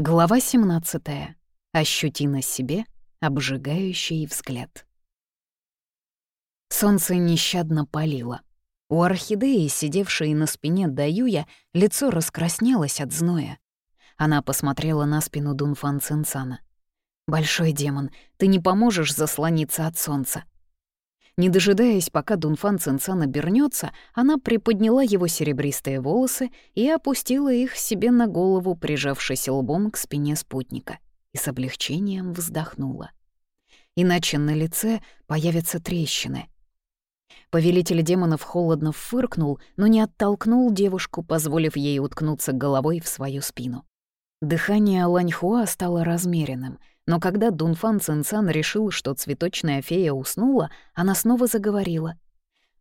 Глава 17. Ощути на себе обжигающий взгляд. Солнце нещадно палило. У орхидеи, сидевшей на спине Даюя, лицо раскраснелось от зноя. Она посмотрела на спину Дунфан Цинцана. «Большой демон, ты не поможешь заслониться от солнца?» Не дожидаясь, пока Дунфан Цинцан обернется, она приподняла его серебристые волосы и опустила их себе на голову, прижавшись лбом к спине спутника, и с облегчением вздохнула. Иначе на лице появятся трещины. Повелитель демонов холодно фыркнул, но не оттолкнул девушку, позволив ей уткнуться головой в свою спину. Дыхание Ланьхуа стало размеренным — но когда Дунфан Цинцан решил, что цветочная фея уснула, она снова заговорила.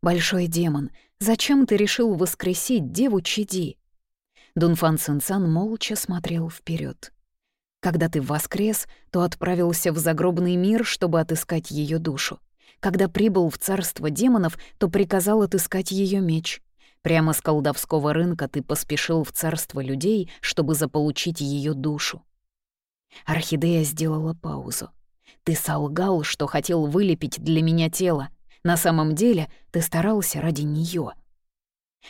«Большой демон, зачем ты решил воскресить деву Чиди?» Дунфан Цинцан молча смотрел вперед. «Когда ты воскрес, то отправился в загробный мир, чтобы отыскать ее душу. Когда прибыл в царство демонов, то приказал отыскать ее меч. Прямо с колдовского рынка ты поспешил в царство людей, чтобы заполучить ее душу. Орхидея сделала паузу. «Ты солгал, что хотел вылепить для меня тело. На самом деле ты старался ради нее.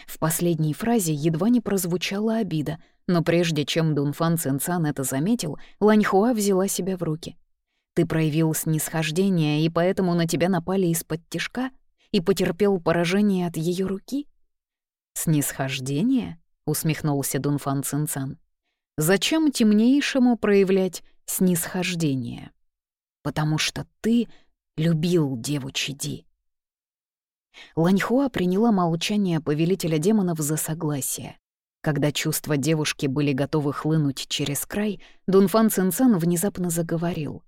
В последней фразе едва не прозвучала обида, но прежде чем Дунфан Цинцан это заметил, Ланьхуа взяла себя в руки. «Ты проявил снисхождение, и поэтому на тебя напали из-под тишка и потерпел поражение от ее руки?» «Снисхождение?» — усмехнулся Дунфан Цинцан. Зачем темнейшему проявлять снисхождение? Потому что ты любил деву Чиди. Ланьхуа приняла молчание повелителя демонов за согласие. Когда чувства девушки были готовы хлынуть через край, Дунфан Цинцан внезапно заговорил.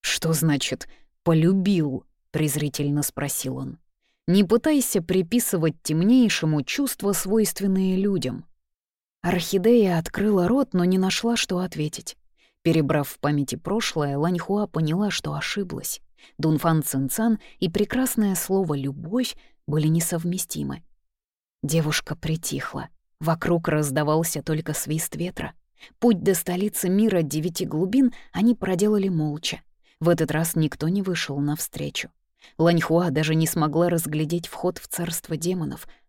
«Что значит «полюбил»?» — презрительно спросил он. «Не пытайся приписывать темнейшему чувства, свойственные людям. Орхидея открыла рот, но не нашла, что ответить. Перебрав в памяти прошлое, Ланьхуа поняла, что ошиблась. Дунфан Цинцан и прекрасное слово «любовь» были несовместимы. Девушка притихла. Вокруг раздавался только свист ветра. Путь до столицы мира девяти глубин они проделали молча. В этот раз никто не вышел навстречу. Ланьхуа даже не смогла разглядеть вход в царство демонов —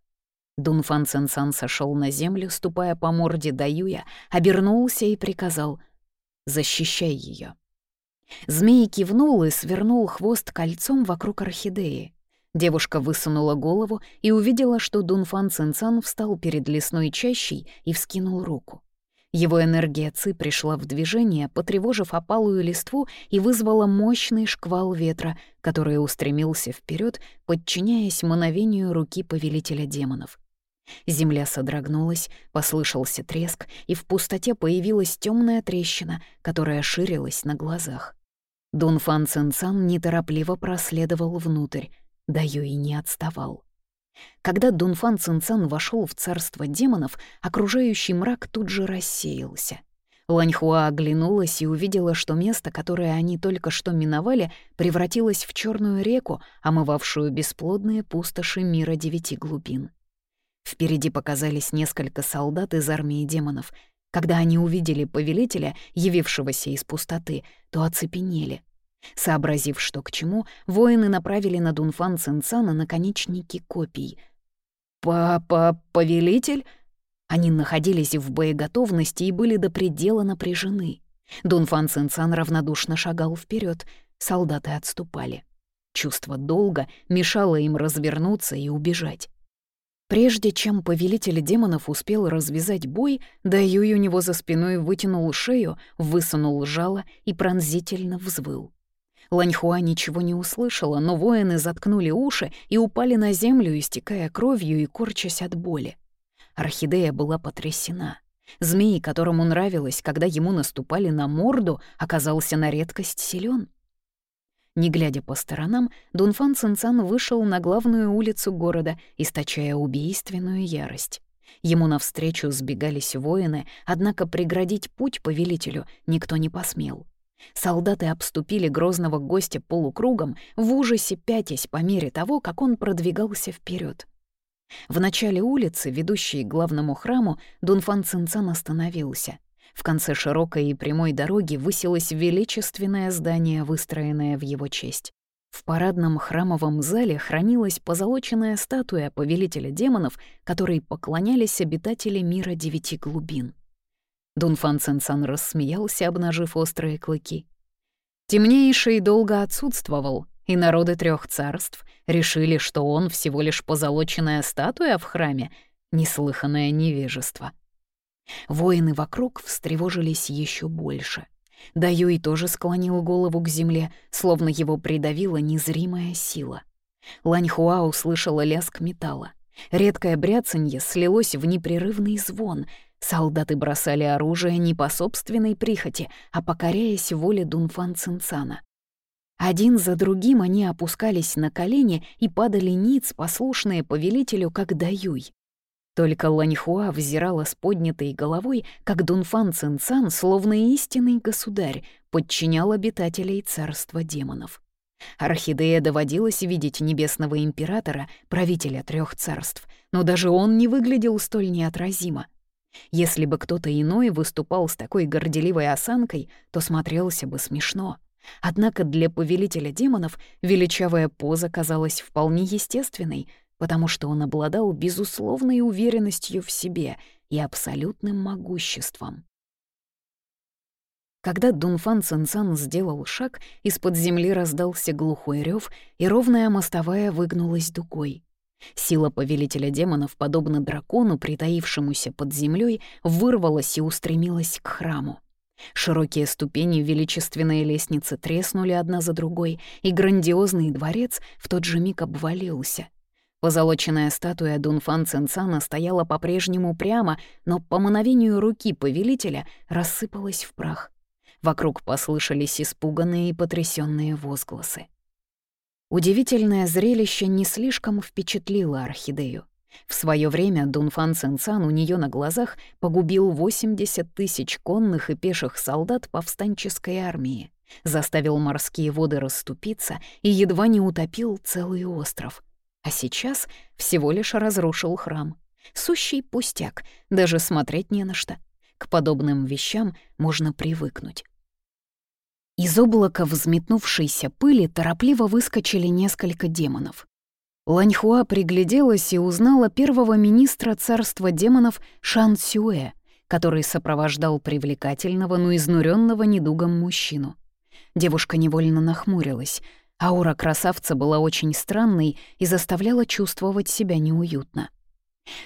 Дунфан Цинсан сошел на землю, ступая по морде Даюя, обернулся и приказал «Защищай ее». Змей кивнул и свернул хвост кольцом вокруг орхидеи. Девушка высунула голову и увидела, что Дунфан Цинцан встал перед лесной чащей и вскинул руку. Его энергия Ци пришла в движение, потревожив опалую листву и вызвала мощный шквал ветра, который устремился вперед, подчиняясь мановению руки повелителя демонов. Земля содрогнулась, послышался треск, и в пустоте появилась темная трещина, которая ширилась на глазах. Дунфан Цинцан неторопливо проследовал внутрь, Даю и не отставал. Когда Дунфан Цинцан вошел в царство демонов, окружающий мрак тут же рассеялся. Ланьхуа оглянулась и увидела, что место, которое они только что миновали, превратилось в черную реку, омывавшую бесплодные пустоши мира девяти глубин. Впереди показались несколько солдат из армии демонов. Когда они увидели повелителя, явившегося из пустоты, то оцепенели. Сообразив, что к чему, воины направили на Дунфан Цинцана наконечники копий. «Папа, повелитель?» Они находились в боеготовности и были до предела напряжены. Дунфан Цинцан равнодушно шагал вперед, солдаты отступали. Чувство долга мешало им развернуться и убежать. Прежде чем повелитель демонов успел развязать бой, Даюй у него за спиной вытянул шею, высунул жало и пронзительно взвыл. Ланьхуа ничего не услышала, но воины заткнули уши и упали на землю, истекая кровью и корчась от боли. Орхидея была потрясена. Змей, которому нравилось, когда ему наступали на морду, оказался на редкость силен. Не глядя по сторонам, Дунфан Цинцан вышел на главную улицу города, источая убийственную ярость. Ему навстречу сбегались воины, однако преградить путь повелителю никто не посмел. Солдаты обступили грозного гостя полукругом, в ужасе пятясь по мере того, как он продвигался вперед. В начале улицы, ведущей к главному храму, Дунфан Цинцан остановился — В конце широкой и прямой дороги высилось величественное здание, выстроенное в его честь. В парадном храмовом зале хранилась позолоченная статуя повелителя демонов, которой поклонялись обитатели мира девяти глубин. Дунфан Цинцан рассмеялся, обнажив острые клыки. Темнейший долго отсутствовал, и народы трех царств решили, что он всего лишь позолоченная статуя в храме, неслыханное невежество. Воины вокруг встревожились еще больше. Даюй тоже склонил голову к земле, словно его придавила незримая сила. Ланьхуа услышала лязг металла. Редкое бряцанье слилось в непрерывный звон. Солдаты бросали оружие не по собственной прихоти, а покоряясь воле Дунфан Цинцана. Один за другим они опускались на колени и падали ниц, послушные повелителю, как Даюй. Только Ланьхуа взирала с поднятой головой, как Дунфан Цинцан, словно истинный государь, подчинял обитателей царства демонов. Орхидея доводилось видеть небесного императора, правителя трех царств, но даже он не выглядел столь неотразимо. Если бы кто-то иной выступал с такой горделивой осанкой, то смотрелся бы смешно. Однако для повелителя демонов величавая поза казалась вполне естественной, потому что он обладал безусловной уверенностью в себе и абсолютным могуществом. Когда Дунфан Цинцан сделал шаг, из-под земли раздался глухой рев, и ровная мостовая выгнулась дугой. Сила повелителя демонов, подобно дракону, притаившемуся под землей, вырвалась и устремилась к храму. Циркие ступени величественной лестницы треснули одна за другой, и грандиозный дворец в тот же миг обвалился — Позолоченная статуя Дунфан Цинцана стояла по-прежнему прямо, но по мановению руки повелителя рассыпалась в прах. Вокруг послышались испуганные и потрясенные возгласы. Удивительное зрелище не слишком впечатлило орхидею. В свое время Дунфан Цинцан у нее на глазах погубил 80 тысяч конных и пеших солдат повстанческой армии, заставил морские воды расступиться и едва не утопил целый остров — а сейчас всего лишь разрушил храм. Сущий пустяк, даже смотреть не на что. К подобным вещам можно привыкнуть. Из облака взметнувшейся пыли торопливо выскочили несколько демонов. Ланьхуа пригляделась и узнала первого министра царства демонов Шан Сюэ, который сопровождал привлекательного, но изнуренного недугом мужчину. Девушка невольно нахмурилась — Аура красавца была очень странной и заставляла чувствовать себя неуютно.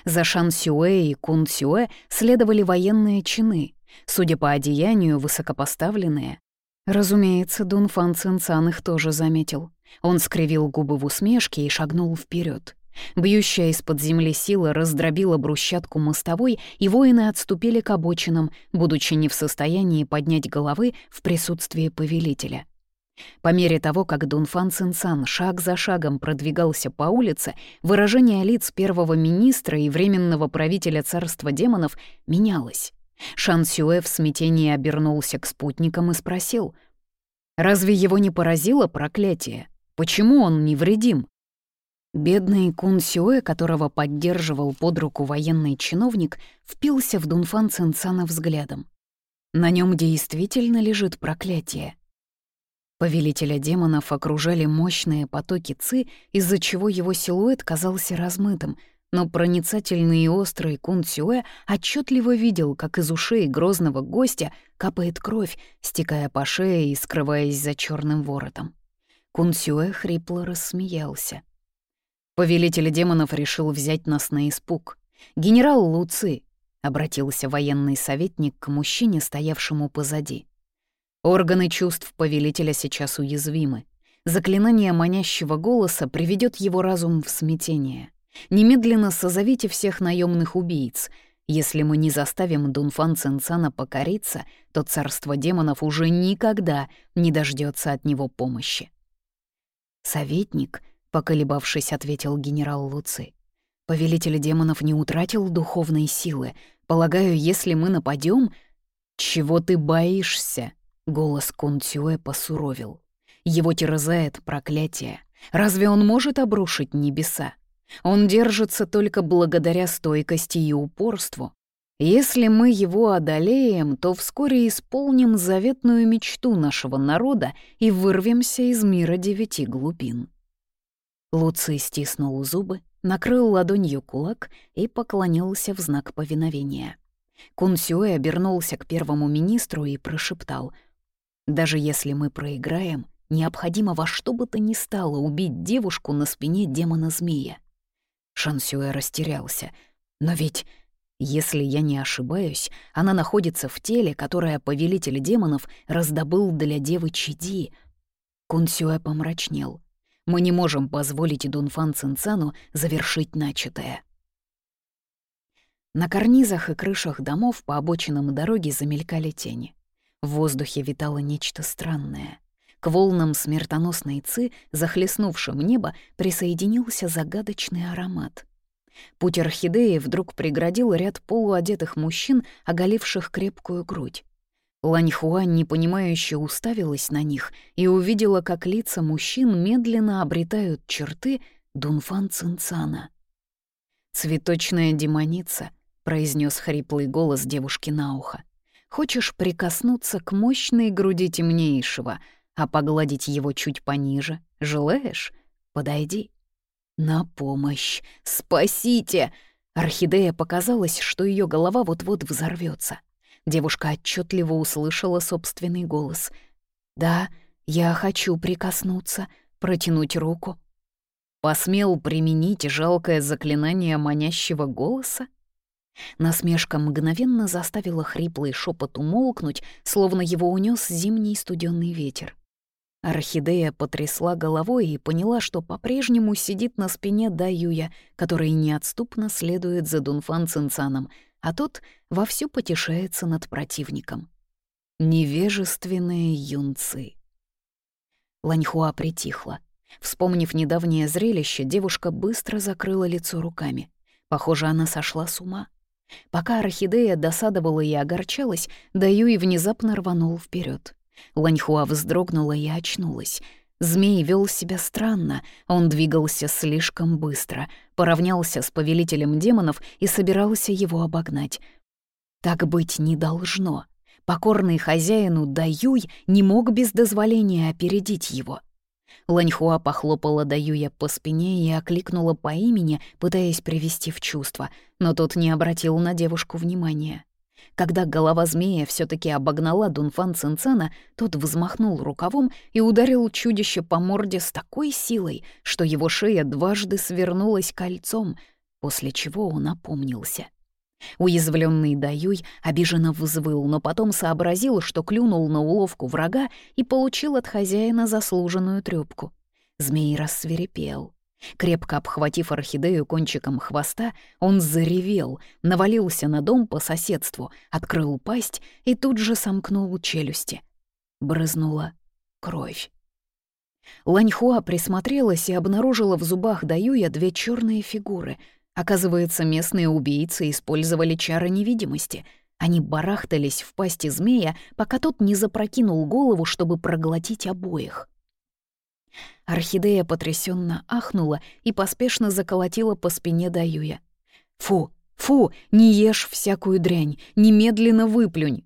За Шан Сюэ и Кун Сюэ следовали военные чины, судя по одеянию, высокопоставленные. Разумеется, Дун Фан Цинцан их тоже заметил. Он скривил губы в усмешке и шагнул вперед. Бьющая из-под земли сила раздробила брусчатку мостовой, и воины отступили к обочинам, будучи не в состоянии поднять головы в присутствии повелителя. По мере того, как Дунфан Цинцан шаг за шагом продвигался по улице, выражение лиц первого министра и временного правителя царства демонов менялось. Шан Сюэ в смятении обернулся к спутникам и спросил, «Разве его не поразило проклятие? Почему он невредим?» Бедный Кун Сюэ, которого поддерживал под руку военный чиновник, впился в Дунфан Цинцана взглядом. На нем действительно лежит проклятие. Повелителя демонов окружали мощные потоки ци, из-за чего его силуэт казался размытым, но проницательный и острый Кун Цюэ отчетливо видел, как из ушей грозного гостя капает кровь, стекая по шее и скрываясь за черным воротом. Кун Цюэ хрипло рассмеялся. Повелитель демонов решил взять нас на испуг. «Генерал Луци», — обратился военный советник к мужчине, стоявшему позади. Органы чувств повелителя сейчас уязвимы. Заклинание манящего голоса приведет его разум в смятение. Немедленно созовите всех наемных убийц. Если мы не заставим Дунфан Цинцана покориться, то царство демонов уже никогда не дождется от него помощи. «Советник», — поколебавшись, ответил генерал Луци. «Повелитель демонов не утратил духовной силы. Полагаю, если мы нападем, «Чего ты боишься?» Голос Кунцюэ посуровил. Его терзает проклятие. Разве он может обрушить небеса? Он держится только благодаря стойкости и упорству. Если мы его одолеем, то вскоре исполним заветную мечту нашего народа и вырвемся из мира девяти глубин. Луций стиснул зубы, накрыл ладонью кулак и поклонился в знак повиновения. Кун Сюэ обернулся к первому министру и прошептал. «Даже если мы проиграем, необходимо во что бы то ни стало убить девушку на спине демона-змея». Шан Сюэ растерялся. «Но ведь, если я не ошибаюсь, она находится в теле, которое повелитель демонов раздобыл для девы Чиди». Кун Сюэ помрачнел. «Мы не можем позволить Дунфан Цинцану завершить начатое». На карнизах и крышах домов по обочинам дороги замелькали тени. В воздухе витало нечто странное. К волнам смертоносной ци, захлестнувшим небо, присоединился загадочный аромат. Путь орхидеи вдруг преградил ряд полуодетых мужчин, оголивших крепкую грудь. Ланьхуань непонимающе уставилась на них и увидела, как лица мужчин медленно обретают черты Дунфан Цинцана. Цветочная демоница — произнес хриплый голос девушки на ухо. «Хочешь прикоснуться к мощной груди темнейшего, а погладить его чуть пониже? Желаешь? Подойди». «На помощь! Спасите!» Орхидея показалось, что ее голова вот-вот взорвется. Девушка отчетливо услышала собственный голос. «Да, я хочу прикоснуться, протянуть руку». Посмел применить жалкое заклинание манящего голоса? Насмешка мгновенно заставила хриплый шепот умолкнуть, словно его унес зимний студенный ветер. Орхидея потрясла головой и поняла, что по-прежнему сидит на спине Даюя, который неотступно следует за Дунфан Цинцаном, а тот вовсю потешается над противником. Невежественные юнцы. Ланьхуа притихла. Вспомнив недавнее зрелище, девушка быстро закрыла лицо руками. Похоже, она сошла с ума. Пока орхидея досадовала и огорчалась, Даюй внезапно рванул вперед. Ланьхуа вздрогнула и очнулась. Змей вел себя странно, он двигался слишком быстро, поравнялся с повелителем демонов и собирался его обогнать. Так быть не должно. Покорный хозяину Даюй не мог без дозволения опередить его. Ланьхуа похлопала Даюя по спине и окликнула по имени, пытаясь привести в чувство, но тот не обратил на девушку внимания. Когда голова змея все таки обогнала Дунфан Цинцана, тот взмахнул рукавом и ударил чудище по морде с такой силой, что его шея дважды свернулась кольцом, после чего он опомнился. Уязвленный Даюй обиженно взвыл, но потом сообразил, что клюнул на уловку врага и получил от хозяина заслуженную трёпку. Змей рассверепел. Крепко обхватив орхидею кончиком хвоста, он заревел, навалился на дом по соседству, открыл пасть и тут же сомкнул челюсти. Брызнула кровь. Ланьхуа присмотрелась и обнаружила в зубах Даюя две черные фигуры — Оказывается, местные убийцы использовали чары невидимости. Они барахтались в пасти змея, пока тот не запрокинул голову, чтобы проглотить обоих. Орхидея потрясенно ахнула и поспешно заколотила по спине Даюя. «Фу, фу, не ешь всякую дрянь, немедленно выплюнь!»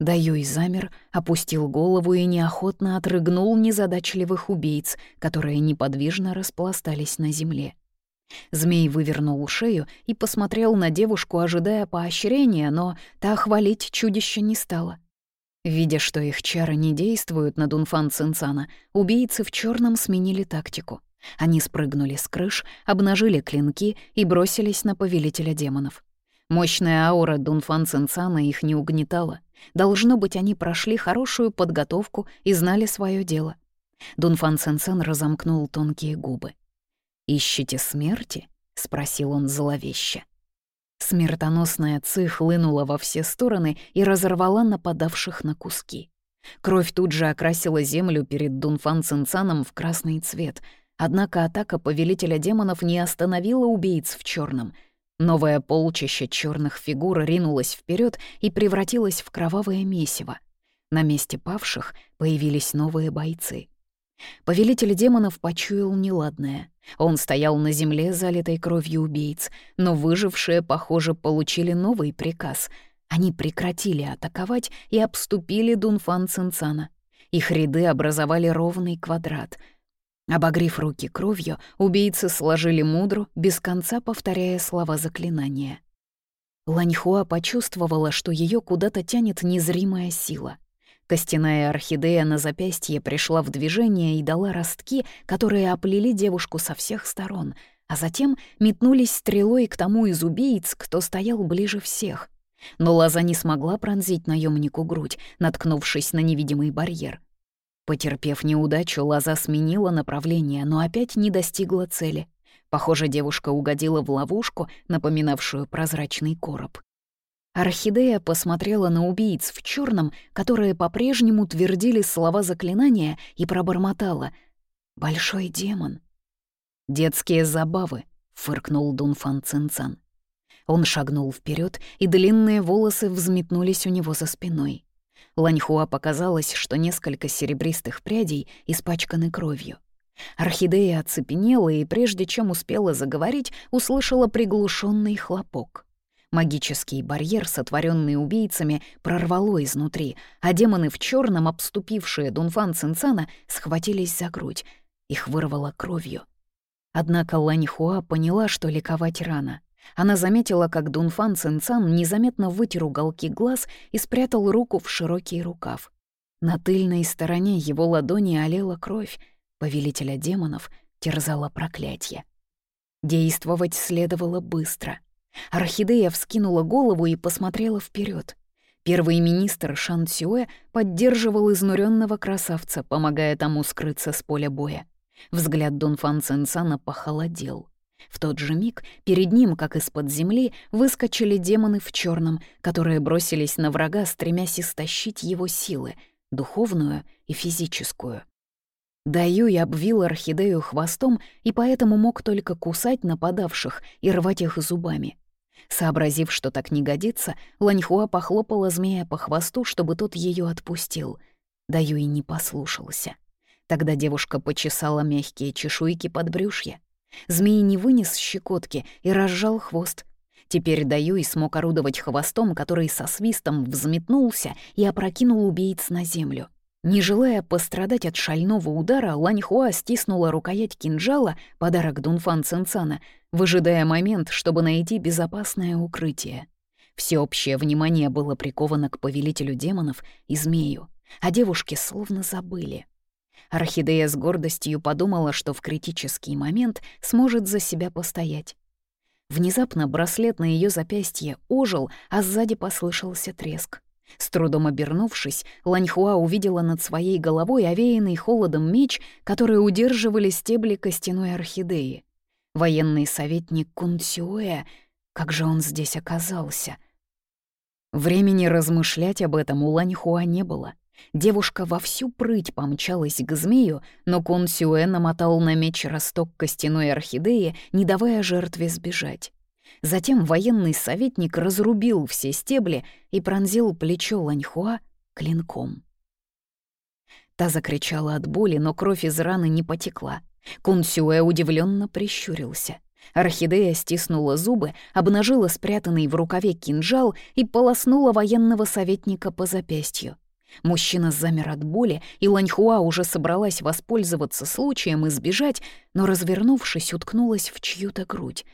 Даюй замер, опустил голову и неохотно отрыгнул незадачливых убийц, которые неподвижно распластались на земле. Змей вывернул шею и посмотрел на девушку, ожидая поощрения, но та хвалить чудище не стала. Видя, что их чары не действуют на Дунфан Цинцана, убийцы в черном сменили тактику. Они спрыгнули с крыш, обнажили клинки и бросились на повелителя демонов. Мощная аура Дунфан Цинцана их не угнетала. Должно быть, они прошли хорошую подготовку и знали свое дело. Дунфан Цинцан разомкнул тонкие губы. «Ищете смерти?» — спросил он зловеще. Смертоносная ци хлынула во все стороны и разорвала нападавших на куски. Кровь тут же окрасила землю перед Дунфан Цинцаном в красный цвет, однако атака повелителя демонов не остановила убийц в черном. Новое полчище черных фигур ринулось вперед и превратилось в кровавое месиво. На месте павших появились новые бойцы — Повелитель демонов почуял неладное. Он стоял на земле, залитой кровью убийц, но выжившие, похоже, получили новый приказ. Они прекратили атаковать и обступили Дунфан Цинцана. Их ряды образовали ровный квадрат. Обогрив руки кровью, убийцы сложили мудру, без конца повторяя слова заклинания. Ланьхуа почувствовала, что ее куда-то тянет незримая сила — Костяная орхидея на запястье пришла в движение и дала ростки, которые оплели девушку со всех сторон, а затем метнулись стрелой к тому из убийц, кто стоял ближе всех. Но лоза не смогла пронзить наемнику грудь, наткнувшись на невидимый барьер. Потерпев неудачу, лоза сменила направление, но опять не достигла цели. Похоже, девушка угодила в ловушку, напоминавшую прозрачный короб. Орхидея посмотрела на убийц в черном, которые по-прежнему твердили слова заклинания, и пробормотала. «Большой демон». «Детские забавы», — фыркнул Дунфан Цинцан. Он шагнул вперед, и длинные волосы взметнулись у него за спиной. Ланьхуа показалось, что несколько серебристых прядей испачканы кровью. Орхидея оцепенела и, прежде чем успела заговорить, услышала приглушенный хлопок. Магический барьер, сотворенный убийцами, прорвало изнутри, а демоны в черном, обступившие Дунфан Цинцана, схватились за грудь. Их вырвало кровью. Однако Ланьхуа поняла, что ликовать рано. Она заметила, как Дунфан Цинцан незаметно вытер уголки глаз и спрятал руку в широкий рукав. На тыльной стороне его ладони олела кровь. Повелителя демонов терзала проклятие. Действовать следовало быстро — Орхидея вскинула голову и посмотрела вперед. Первый министр Шан Цюэ поддерживал изнуренного красавца, помогая тому скрыться с поля боя. Взгляд Дон Фан Цинцана похолодел. В тот же миг перед ним, как из-под земли, выскочили демоны в черном, которые бросились на врага, стремясь истощить его силы, духовную и физическую. Даюй обвил орхидею хвостом и поэтому мог только кусать нападавших и рвать их зубами. Сообразив, что так не годится, Ланьхуа похлопала змея по хвосту, чтобы тот ее отпустил. Даюй не послушался. Тогда девушка почесала мягкие чешуйки под брюшье. Змей не вынес щекотки и разжал хвост. Теперь Даюй смог орудовать хвостом, который со свистом взметнулся и опрокинул убийц на землю. Не желая пострадать от шального удара, Ланьхуа стиснула рукоять кинжала, подарок Дунфан Цинцана, выжидая момент, чтобы найти безопасное укрытие. Всеобщее внимание было приковано к повелителю демонов и змею, а девушки словно забыли. Орхидея с гордостью подумала, что в критический момент сможет за себя постоять. Внезапно браслет на ее запястье ожил, а сзади послышался треск. С трудом обернувшись, Ланьхуа увидела над своей головой овеянный холодом меч, который удерживали стебли костяной орхидеи. Военный советник Кунцюэ, как же он здесь оказался? Времени размышлять об этом у Ланьхуа не было. Девушка во всю прыть помчалась к змею, но Кун Сюэ намотал на меч росток костяной орхидеи, не давая жертве сбежать. Затем военный советник разрубил все стебли и пронзил плечо Ланьхуа клинком. Та закричала от боли, но кровь из раны не потекла. Кун Сюэ удивленно прищурился. Орхидея стиснула зубы, обнажила спрятанный в рукаве кинжал и полоснула военного советника по запястью. Мужчина замер от боли, и Ланьхуа уже собралась воспользоваться случаем и сбежать, но, развернувшись, уткнулась в чью-то грудь.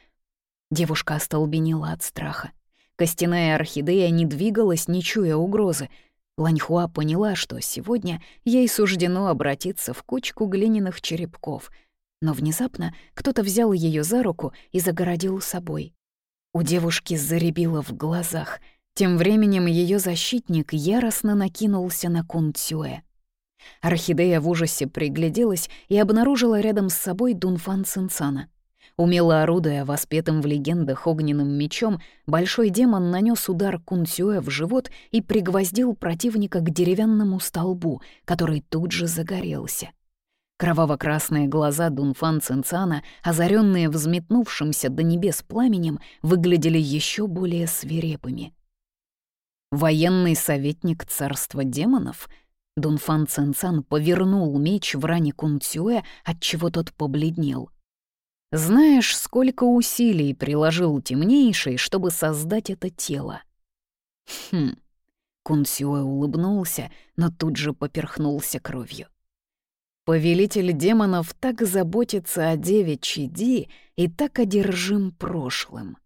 Девушка остолбенела от страха. Костяная орхидея не двигалась, не чуя угрозы. Ланьхуа поняла, что сегодня ей суждено обратиться в кучку глиняных черепков. Но внезапно кто-то взял ее за руку и загородил собой. У девушки заребило в глазах. Тем временем ее защитник яростно накинулся на Кун Цюэ. Орхидея в ужасе пригляделась и обнаружила рядом с собой Дунфан Цинцана. Умело орудуя воспетым в легендах огненным мечом, большой демон нанес удар Кунсюэ в живот и пригвоздил противника к деревянному столбу, который тут же загорелся. Кроваво-красные глаза Дунфан Цинцана, озаренные взметнувшимся до небес пламенем, выглядели еще более свирепыми. Военный советник царства демонов? Дунфан Цинцан повернул меч в ране Кунцюэ, отчего тот побледнел. «Знаешь, сколько усилий приложил темнейший, чтобы создать это тело?» «Хм...» Кунцюэ улыбнулся, но тут же поперхнулся кровью. Повелитель демонов так заботится о деве Чиди и так одержим прошлым.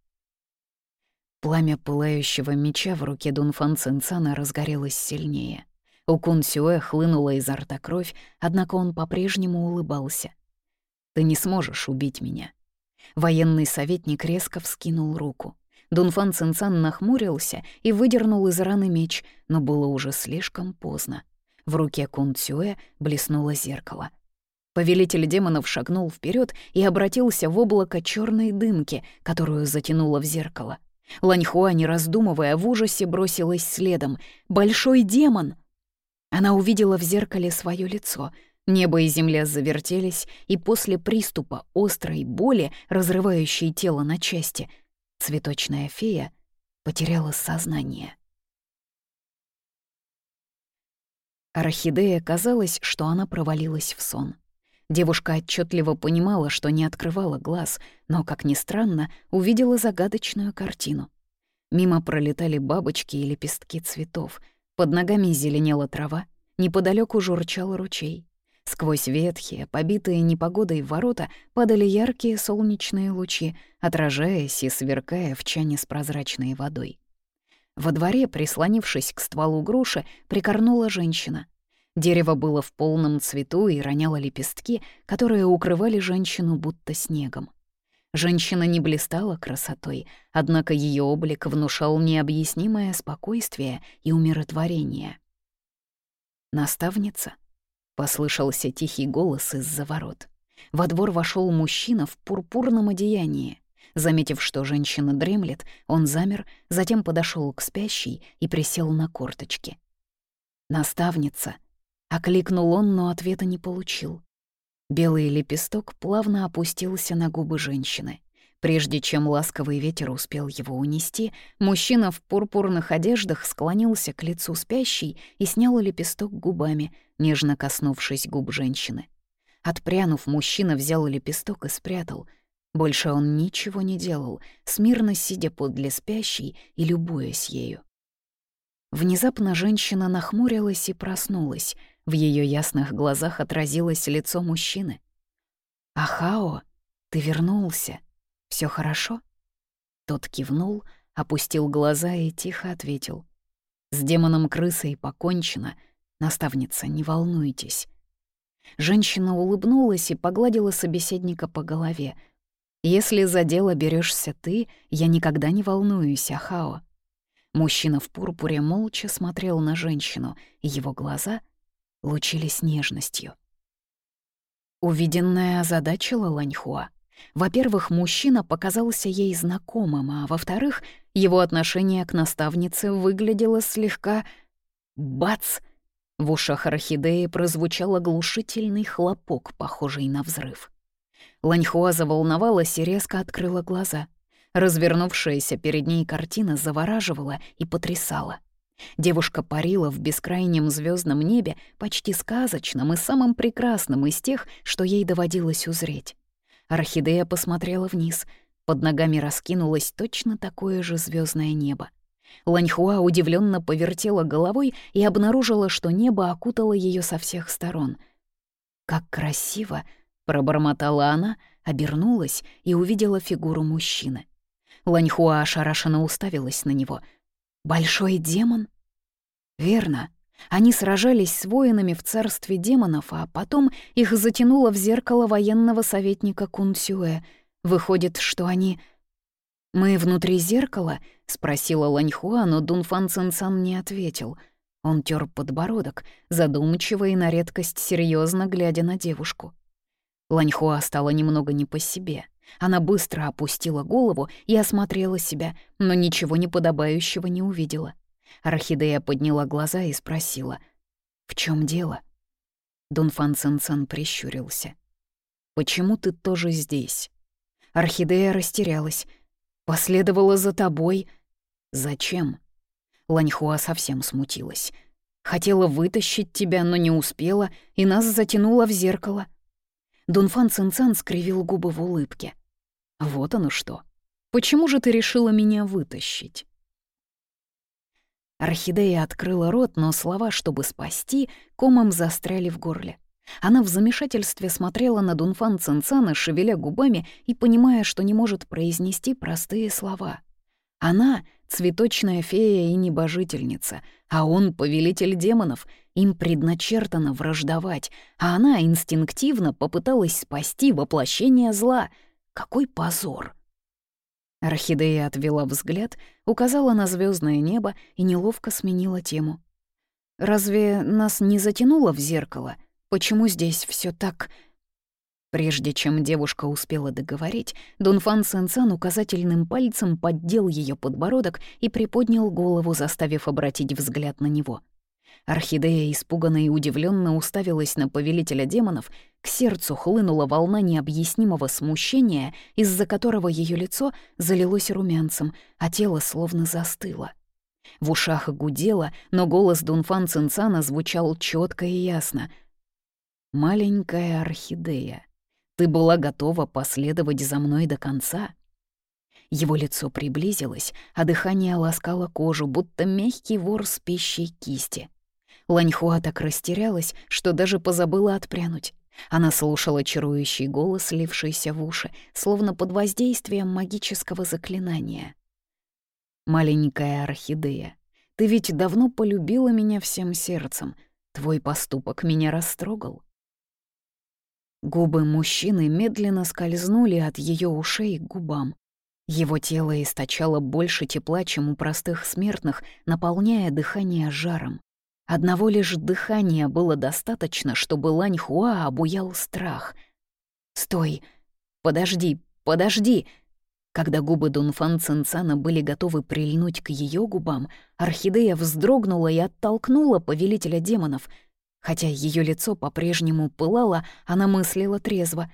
Пламя пылающего меча в руке Дунфан Цинцана разгорелось сильнее. У Кун Сюэ хлынула изо рта кровь, однако он по-прежнему улыбался. «Ты не сможешь убить меня». Военный советник резко вскинул руку. Дунфан Цинцан нахмурился и выдернул из раны меч, но было уже слишком поздно. В руке Кун Цюэ блеснуло зеркало. Повелитель демонов шагнул вперед и обратился в облако черной дымки, которую затянуло в зеркало. Ланьхуа, не раздумывая, в ужасе бросилась следом. «Большой демон!» Она увидела в зеркале свое лицо. Небо и земля завертелись, и после приступа острой боли, разрывающей тело на части, цветочная фея потеряла сознание. Орхидея казалось, что она провалилась в сон. Девушка отчетливо понимала, что не открывала глаз, но, как ни странно, увидела загадочную картину. Мимо пролетали бабочки и лепестки цветов — под ногами зеленела трава, неподалеку журчал ручей. Сквозь ветхие, побитые непогодой ворота падали яркие солнечные лучи, отражаясь и сверкая в чане с прозрачной водой. Во дворе, прислонившись к стволу груши, прикорнула женщина. Дерево было в полном цвету и роняло лепестки, которые укрывали женщину будто снегом. Женщина не блистала красотой, однако ее облик внушал необъяснимое спокойствие и умиротворение. «Наставница?» — послышался тихий голос из-за ворот. Во двор вошел мужчина в пурпурном одеянии. Заметив, что женщина дремлет, он замер, затем подошел к спящей и присел на корточки. «Наставница!» — окликнул он, но ответа не получил. Белый лепесток плавно опустился на губы женщины. Прежде чем ласковый ветер успел его унести, мужчина в пурпурных одеждах склонился к лицу спящей и снял лепесток губами, нежно коснувшись губ женщины. Отпрянув, мужчина взял лепесток и спрятал. Больше он ничего не делал, смирно сидя подле спящей и любуясь ею. Внезапно женщина нахмурилась и проснулась — в ее ясных глазах отразилось лицо мужчины. «Ахао, ты вернулся. Все хорошо?» Тот кивнул, опустил глаза и тихо ответил. «С демоном-крысой покончено. Наставница, не волнуйтесь». Женщина улыбнулась и погладила собеседника по голове. «Если за дело берешься ты, я никогда не волнуюсь, Ахао». Мужчина в пурпуре молча смотрел на женщину, его глаза лучились нежностью. Увиденное озадачило Ланьхуа. Во-первых, мужчина показался ей знакомым, а во-вторых, его отношение к наставнице выглядело слегка... Бац! В ушах орхидеи прозвучал оглушительный хлопок, похожий на взрыв. Ланьхуа заволновалась и резко открыла глаза. Развернувшаяся перед ней картина завораживала и потрясала. Девушка парила в бескрайнем звездном небе, почти сказочном и самым прекрасным из тех, что ей доводилось узреть. Орхидея посмотрела вниз. Под ногами раскинулось точно такое же звездное небо. Ланьхуа удивленно повертела головой и обнаружила, что небо окутало ее со всех сторон. «Как красиво!» — пробормотала она, обернулась и увидела фигуру мужчины. Ланьхуа ошарашенно уставилась на него — Большой демон? Верно. Они сражались с воинами в царстве демонов, а потом их затянуло в зеркало военного советника Кунсюэ. Выходит, что они... «Мы внутри зеркала?» — спросила Ланьхуа, но Дунфан Цинцан не ответил. Он тер подбородок, задумчиво и на редкость серьезно глядя на девушку. Ланьхуа стала немного не по себе — она быстро опустила голову и осмотрела себя, но ничего неподобающего не увидела. Орхидея подняла глаза и спросила, «В чем дело?» Дунфан Цинцан прищурился. «Почему ты тоже здесь?» Орхидея растерялась. «Последовала за тобой». «Зачем?» Ланьхуа совсем смутилась. Хотела вытащить тебя, но не успела, и нас затянуло в зеркало». Дунфан Цинцан скривил губы в улыбке. «Вот оно что. Почему же ты решила меня вытащить?» Орхидея открыла рот, но слова, чтобы спасти, комом застряли в горле. Она в замешательстве смотрела на Дунфан Цинцана, шевеля губами и понимая, что не может произнести простые слова. Она — цветочная фея и небожительница, а он — повелитель демонов, им предначертано враждовать, а она инстинктивно попыталась спасти воплощение зла. Какой позор! Орхидея отвела взгляд, указала на звездное небо и неловко сменила тему. «Разве нас не затянуло в зеркало? Почему здесь все так...» Прежде чем девушка успела договорить, Дунфан Сенсан указательным пальцем поддел ее подбородок и приподнял голову, заставив обратить взгляд на него. Орхидея испуганно и удивленно уставилась на повелителя демонов, к сердцу хлынула волна необъяснимого смущения, из-за которого ее лицо залилось румянцем, а тело словно застыло. В ушах гудело, но голос Дунфан Цинцана звучал четко и ясно. «Маленькая орхидея, ты была готова последовать за мной до конца?» Его лицо приблизилось, а дыхание ласкало кожу, будто мягкий вор с пищей кисти. Ланьхуа так растерялась, что даже позабыла отпрянуть. Она слушала чарующий голос, лившийся в уши, словно под воздействием магического заклинания. «Маленькая орхидея, ты ведь давно полюбила меня всем сердцем. Твой поступок меня растрогал». Губы мужчины медленно скользнули от ее ушей к губам. Его тело источало больше тепла, чем у простых смертных, наполняя дыхание жаром. Одного лишь дыхания было достаточно, чтобы Лань Хуа обуял страх. «Стой! Подожди! Подожди!» Когда губы Дунфан Цинцана были готовы прильнуть к ее губам, орхидея вздрогнула и оттолкнула повелителя демонов. Хотя ее лицо по-прежнему пылало, она мыслила трезво.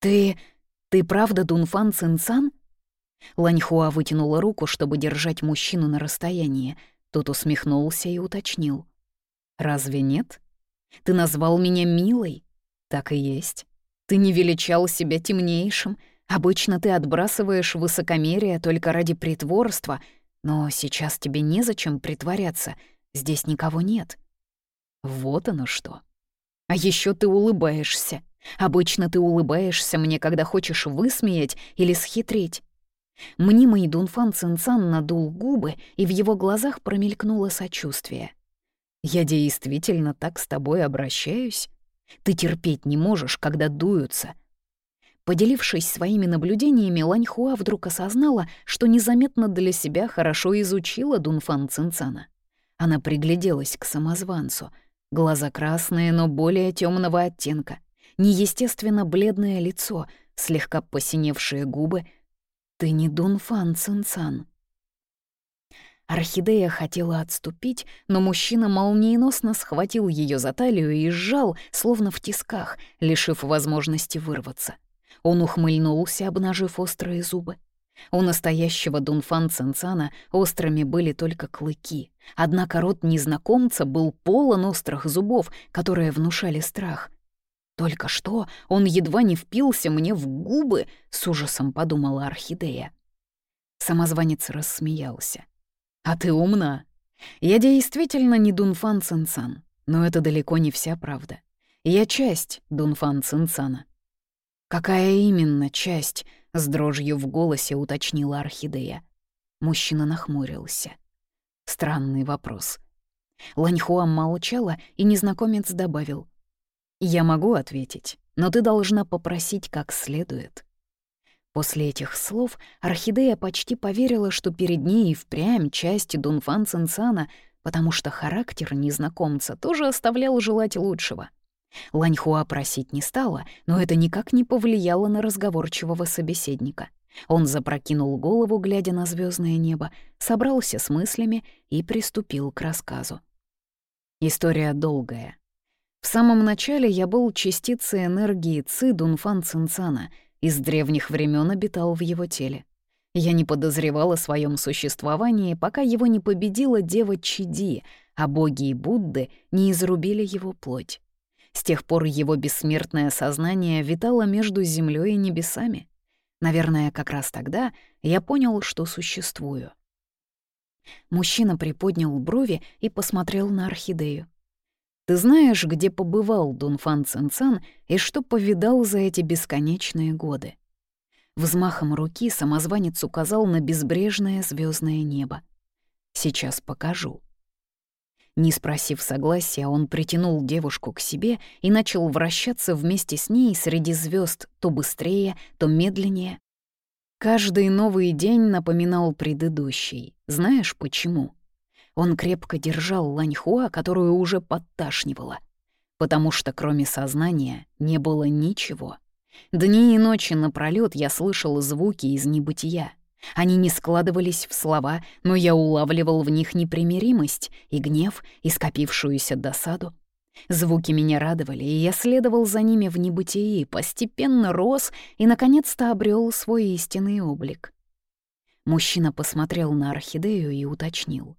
«Ты... ты правда Дунфан Цинцан?» Ланьхуа вытянула руку, чтобы держать мужчину на расстоянии — тот усмехнулся и уточнил. «Разве нет? Ты назвал меня милой? Так и есть. Ты не величал себя темнейшим. Обычно ты отбрасываешь высокомерие только ради притворства, но сейчас тебе незачем притворяться, здесь никого нет». Вот оно что. А еще ты улыбаешься. Обычно ты улыбаешься мне, когда хочешь высмеять или схитрить. Мнимый Дунфан Цинцан надул губы, и в его глазах промелькнуло сочувствие. «Я действительно так с тобой обращаюсь? Ты терпеть не можешь, когда дуются». Поделившись своими наблюдениями, Ланьхуа вдруг осознала, что незаметно для себя хорошо изучила Дунфан Цинцана. Она пригляделась к самозванцу. Глаза красные, но более темного оттенка. Неестественно бледное лицо, слегка посиневшие губы — «Ты не Дунфан Цинцан». Орхидея хотела отступить, но мужчина молниеносно схватил ее за талию и сжал, словно в тисках, лишив возможности вырваться. Он ухмыльнулся, обнажив острые зубы. У настоящего Дунфан Цинцана острыми были только клыки, однако рот незнакомца был полон острых зубов, которые внушали страх. Только что он едва не впился мне в губы, с ужасом подумала орхидея. Самозванец рассмеялся. А ты умна. Я действительно не Дунфан Цинцан, но это далеко не вся правда. Я часть Дунфан Цинцана. Какая именно часть? С дрожью в голосе уточнила орхидея. Мужчина нахмурился. Странный вопрос. Ланьхуа молчала, и незнакомец добавил — я могу ответить, но ты должна попросить как следует. После этих слов Орхидея почти поверила, что перед ней и впрямь часть Дунфан Цинцана, потому что характер незнакомца тоже оставлял желать лучшего. Ланьхуа просить не стала, но это никак не повлияло на разговорчивого собеседника. Он запрокинул голову, глядя на звездное небо, собрался с мыслями и приступил к рассказу. История долгая, в самом начале я был частицей энергии Ци Дунфан Цинцана, из древних времен обитал в его теле. Я не подозревал о своем существовании, пока его не победила дева Чиди, а боги и Будды не изрубили его плоть. С тех пор его бессмертное сознание витало между землей и небесами. Наверное, как раз тогда я понял, что существую. Мужчина приподнял брови и посмотрел на орхидею. «Ты знаешь, где побывал Дунфан Цинцан и что повидал за эти бесконечные годы?» Взмахом руки самозванец указал на безбрежное звездное небо. «Сейчас покажу». Не спросив согласия, он притянул девушку к себе и начал вращаться вместе с ней среди звезд то быстрее, то медленнее. Каждый новый день напоминал предыдущий. Знаешь почему? Он крепко держал Ланьхуа, которую уже подташнивало. Потому что кроме сознания не было ничего. Дни и ночи напролёт я слышал звуки из небытия. Они не складывались в слова, но я улавливал в них непримиримость и гнев, и скопившуюся досаду. Звуки меня радовали, и я следовал за ними в небытии, постепенно рос и, наконец-то, обрел свой истинный облик. Мужчина посмотрел на орхидею и уточнил.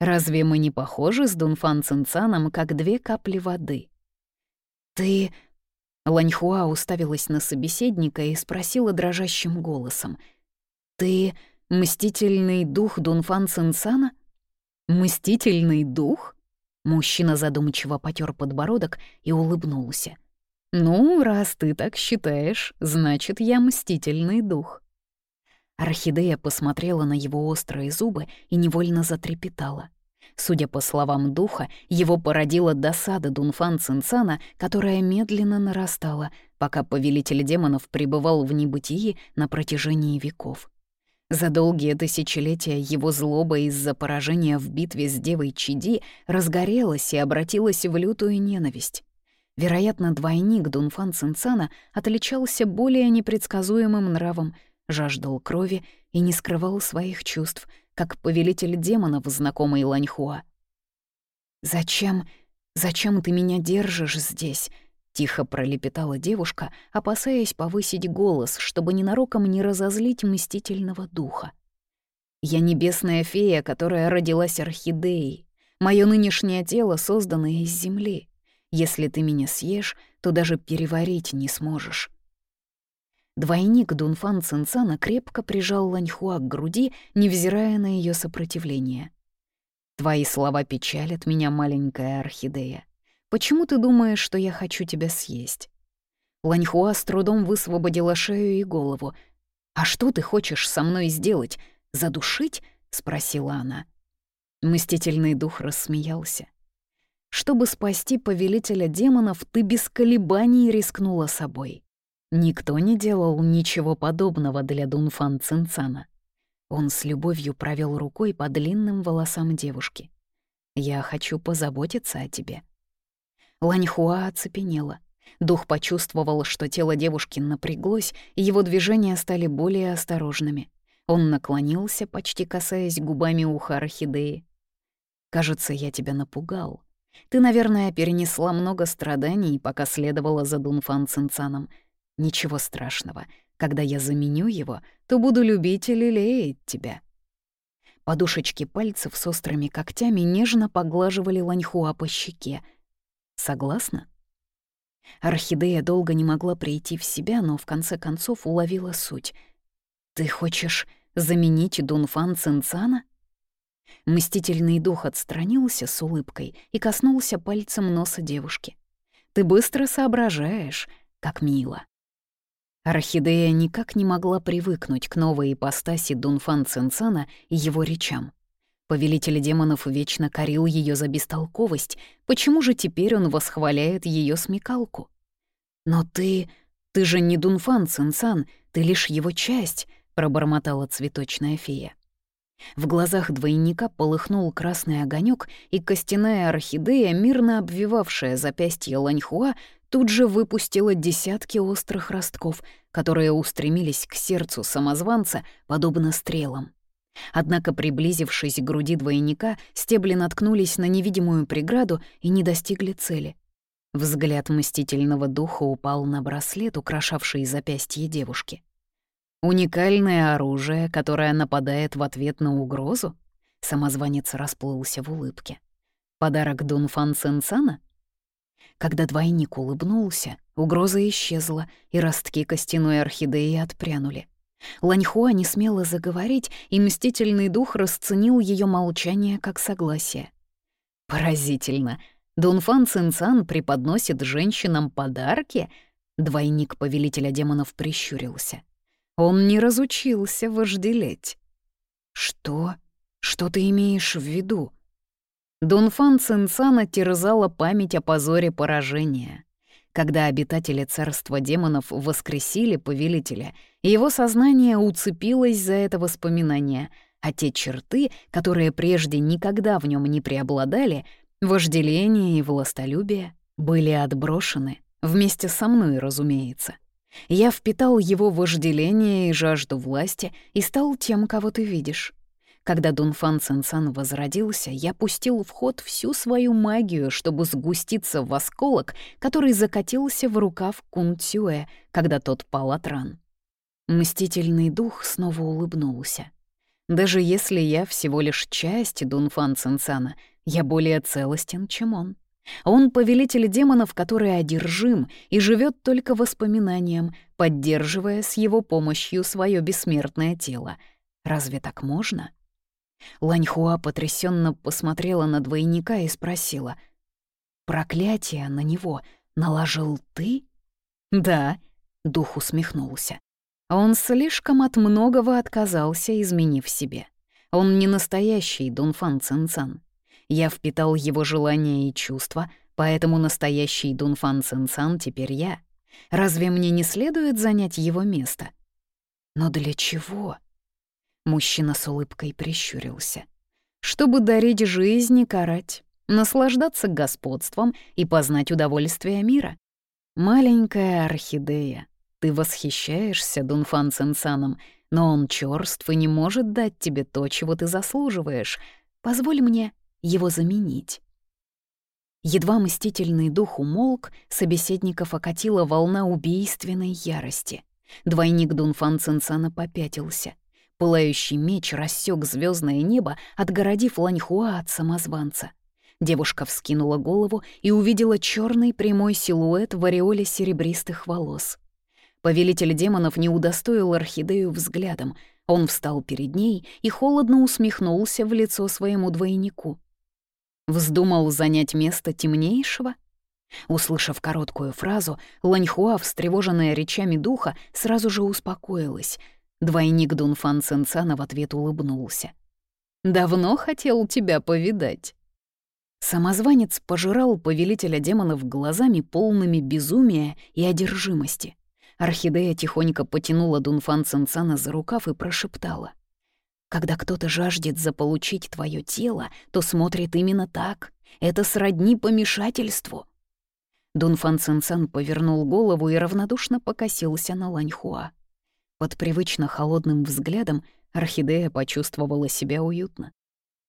«Разве мы не похожи с Дунфан Цинцаном, как две капли воды?» «Ты...» Ланьхуа уставилась на собеседника и спросила дрожащим голосом. «Ты мстительный дух Дунфан Цинцана?» «Мстительный дух?» Мужчина задумчиво потер подбородок и улыбнулся. «Ну, раз ты так считаешь, значит, я мстительный дух». Орхидея посмотрела на его острые зубы и невольно затрепетала. Судя по словам духа, его породила досада Дунфан Цинцана, которая медленно нарастала, пока повелитель демонов пребывал в небытии на протяжении веков. За долгие тысячелетия его злоба из-за поражения в битве с девой Чиди разгорелась и обратилась в лютую ненависть. Вероятно, двойник Дунфан Цинцана отличался более непредсказуемым нравом, жаждал крови и не скрывал своих чувств, как повелитель демонов, знакомый Ланьхуа. «Зачем, зачем ты меня держишь здесь?» Тихо пролепетала девушка, опасаясь повысить голос, чтобы ненароком не разозлить мстительного духа. «Я небесная фея, которая родилась орхидеей. Моё нынешнее тело создано из земли. Если ты меня съешь, то даже переварить не сможешь». Двойник Дунфан Цинцана крепко прижал Ланьхуа к груди, невзирая на ее сопротивление. «Твои слова печалят меня, маленькая орхидея. Почему ты думаешь, что я хочу тебя съесть?» Ланьхуа с трудом высвободила шею и голову. «А что ты хочешь со мной сделать? Задушить?» — спросила она. Мстительный дух рассмеялся. «Чтобы спасти повелителя демонов, ты без колебаний рискнула собой. Никто не делал ничего подобного для Дунфан Цинцана». Он с любовью провел рукой по длинным волосам девушки. «Я хочу позаботиться о тебе». Ланьхуа оцепенела. Дух почувствовал, что тело девушки напряглось, и его движения стали более осторожными. Он наклонился, почти касаясь губами уха орхидеи. «Кажется, я тебя напугал. Ты, наверное, перенесла много страданий, пока следовала за Дунфан Цинцаном. Ничего страшного. Когда я заменю его, то буду любить и лелеять тебя». Подушечки пальцев с острыми когтями нежно поглаживали Ланьхуа по щеке — Согласна? Орхидея долго не могла прийти в себя, но в конце концов уловила суть. «Ты хочешь заменить Дунфан Цинцана?» Мстительный дух отстранился с улыбкой и коснулся пальцем носа девушки. «Ты быстро соображаешь, как мило». Орхидея никак не могла привыкнуть к новой ипостаси Дунфан Цинцана и его речам. Повелитель демонов вечно корил ее за бестолковость. Почему же теперь он восхваляет ее смекалку? «Но ты... ты же не Дунфан, Цинсан, ты лишь его часть», — пробормотала цветочная фея. В глазах двойника полыхнул красный огонек, и костяная орхидея, мирно обвивавшая запястье Ланьхуа, тут же выпустила десятки острых ростков, которые устремились к сердцу самозванца, подобно стрелам. Однако, приблизившись к груди двойника, стебли наткнулись на невидимую преграду и не достигли цели. Взгляд мстительного духа упал на браслет, украшавший запястье девушки. «Уникальное оружие, которое нападает в ответ на угрозу?» Самозванец расплылся в улыбке. Подарок Дунфан Сенсана? Когда двойник улыбнулся, угроза исчезла, и ростки костяной орхидеи отпрянули. Ланьхуа не смела заговорить, и мстительный дух расценил ее молчание как согласие. Поразительно. Дунфан Цинцан преподносит женщинам подарки? Двойник повелителя демонов прищурился. Он не разучился вожделеть. Что? Что ты имеешь в виду? Дунфан Цинцана терзала память о позоре поражения. Когда обитатели царства демонов воскресили повелителя, его сознание уцепилось за это воспоминание, а те черты, которые прежде никогда в нем не преобладали, вожделение и властолюбие, были отброшены, вместе со мной, разумеется. Я впитал его вожделение и жажду власти и стал тем, кого ты видишь. Когда Дунфан Цинцан возродился, я пустил в ход всю свою магию, чтобы сгуститься в осколок, который закатился в рукав Кун Цюэ, когда тот пал от ран. Мстительный дух снова улыбнулся. Даже если я всего лишь часть Дунфан Цинцана, я более целостен, чем он. Он повелитель демонов, который одержим и живет только воспоминанием, поддерживая с его помощью свое бессмертное тело. Разве так можно? Ланьхуа потрясенно посмотрела на двойника и спросила. «Проклятие на него наложил ты?» «Да», — дух усмехнулся. Он слишком от многого отказался, изменив себе. Он не настоящий Дунфан Цинцан. Я впитал его желания и чувства, поэтому настоящий Дунфан Цинцан теперь я. Разве мне не следует занять его место? Но для чего? Мужчина с улыбкой прищурился. «Чтобы дарить жизнь и карать, наслаждаться господством и познать удовольствие мира. Маленькая орхидея, ты восхищаешься Дунфан Цинцаном, но он чёрств и не может дать тебе то, чего ты заслуживаешь. Позволь мне его заменить». Едва мстительный дух умолк, собеседников окатила волна убийственной ярости. Двойник Дунфан Цинцана попятился — Пылающий меч рассек звездное небо, отгородив Ланьхуа от самозванца. Девушка вскинула голову и увидела черный прямой силуэт в ореоле серебристых волос. Повелитель демонов не удостоил орхидею взглядом. Он встал перед ней и холодно усмехнулся в лицо своему двойнику. Вздумал занять место темнейшего? Услышав короткую фразу, Ланьхуа, встревоженная речами духа, сразу же успокоилась — Двойник Дунфан Цинцана в ответ улыбнулся. «Давно хотел тебя повидать». Самозванец пожирал повелителя демонов глазами полными безумия и одержимости. Орхидея тихонько потянула Дунфан Цинцана за рукав и прошептала. «Когда кто-то жаждет заполучить твое тело, то смотрит именно так. Это сродни помешательству». Дунфан Цинцан повернул голову и равнодушно покосился на Ланьхуа. Под привычно холодным взглядом Орхидея почувствовала себя уютно.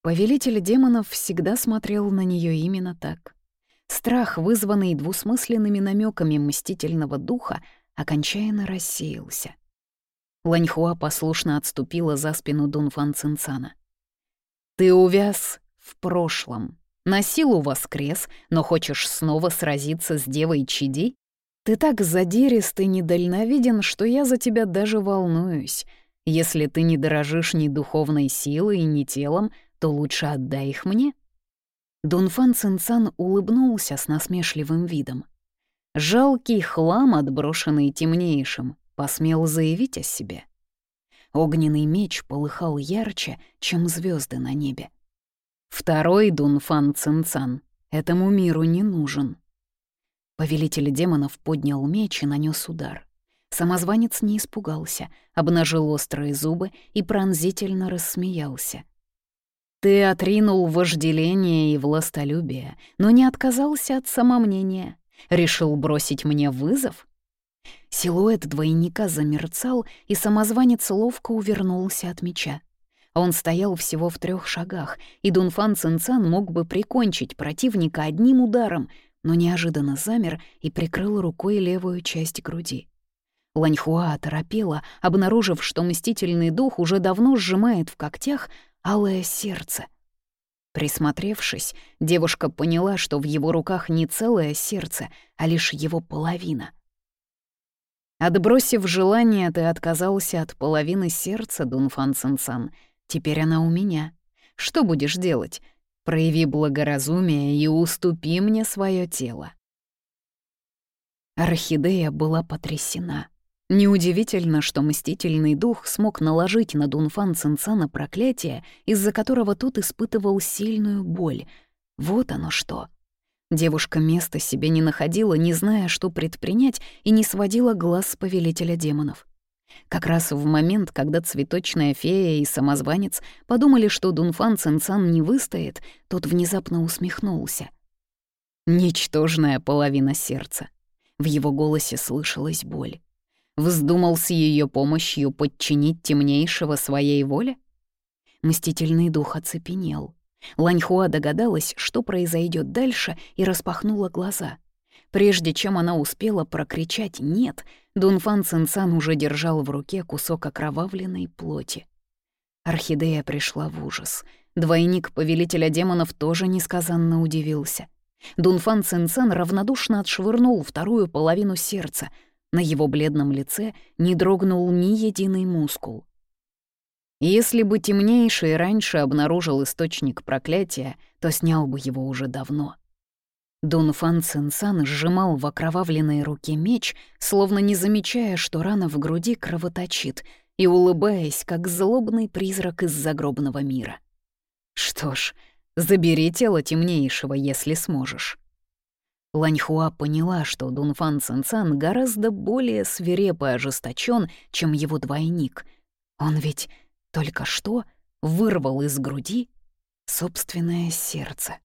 Повелитель демонов всегда смотрел на нее именно так. Страх, вызванный двусмысленными намеками мстительного духа, окончательно рассеялся. Ланьхуа послушно отступила за спину Дунфан Цинцана. «Ты увяз в прошлом. На силу воскрес, но хочешь снова сразиться с девой Чиди? Ты так задирист и недальновиден, что я за тебя даже волнуюсь. Если ты не дорожишь ни духовной силой, ни телом, то лучше отдай их мне». Дунфан Цинцан улыбнулся с насмешливым видом. Жалкий хлам, отброшенный темнейшим, посмел заявить о себе. Огненный меч полыхал ярче, чем звезды на небе. Второй Дунфан Цинцан этому миру не нужен. Повелитель демонов поднял меч и нанес удар. Самозванец не испугался, обнажил острые зубы и пронзительно рассмеялся. «Ты отринул вожделение и властолюбие, но не отказался от самомнения. Решил бросить мне вызов?» Силуэт двойника замерцал, и самозванец ловко увернулся от меча. Он стоял всего в трех шагах, и Дунфан Цинцан мог бы прикончить противника одним ударом — но неожиданно замер и прикрыл рукой левую часть груди. Ланьхуа оторопела, обнаружив, что мстительный дух уже давно сжимает в когтях алое сердце. Присмотревшись, девушка поняла, что в его руках не целое сердце, а лишь его половина. Отбросив желание, ты отказался от половины сердца, Дунфан Цинцан. Теперь она у меня. Что будешь делать? Прояви благоразумие и уступи мне свое тело. Орхидея была потрясена. Неудивительно, что мстительный дух смог наложить на Дунфан Цинцана проклятие, из-за которого тот испытывал сильную боль. Вот оно что. Девушка места себе не находила, не зная, что предпринять, и не сводила глаз с повелителя демонов. Как раз в момент, когда цветочная фея и самозванец подумали, что Дунфан Цинцан не выстоит, тот внезапно усмехнулся. Ничтожная половина сердца. В его голосе слышалась боль. Вздумал с ее помощью подчинить темнейшего своей воле? Мстительный дух оцепенел. Ланьхуа догадалась, что произойдет дальше, и распахнула глаза. Прежде чем она успела прокричать «нет», Дунфан Цинцан уже держал в руке кусок окровавленной плоти. Орхидея пришла в ужас. Двойник повелителя демонов тоже несказанно удивился. Дунфан Цинцан равнодушно отшвырнул вторую половину сердца. На его бледном лице не дрогнул ни единый мускул. Если бы темнейший раньше обнаружил источник проклятия, то снял бы его уже давно. Дунфан Цинсан сжимал в окровавленной руке меч, словно не замечая, что рана в груди кровоточит, и улыбаясь, как злобный призрак из загробного мира. Что ж, Забери тело темнейшего, если сможешь». Ланьхуа поняла, что Дунфан Цинцан гораздо более свиреп и ожесточен, чем его двойник. Он ведь только что вырвал из груди собственное сердце.